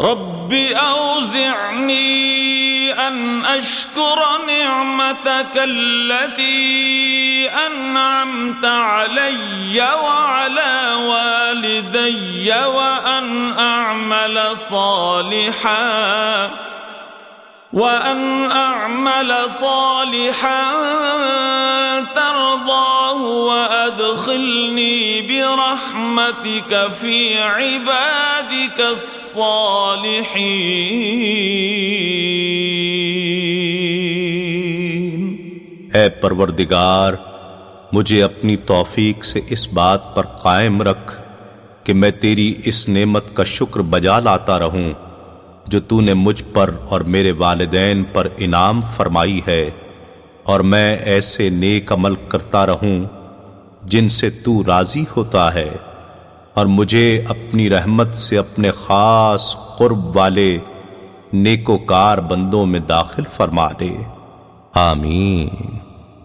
رب أوزعني أن أشكر نعمتك التي أنعمت علي وعلى والدي وأن أعمل صالحا وأن أعمل صالحا ترضاه وأدخلني برحمتك في عبادك الصالحين. اے پروردگار، مجھے اپنی توفیق سے اس بات پر قائم رکھ کہ میں تیری اس نعمت کا شکر بجا لاتا رہوں، جو تو نے مجھ پر اور میرے والدین پر انعام فرمائی ہے، اور میں ایسے نیک عمل کرتا رہوں جن سے تو راضی ہوتا ہے، اور مجھے اپنی رحمت سے اپنے خاص قرب والے نیکوکار بندوں میں داخل فرما دے۔ آمین۔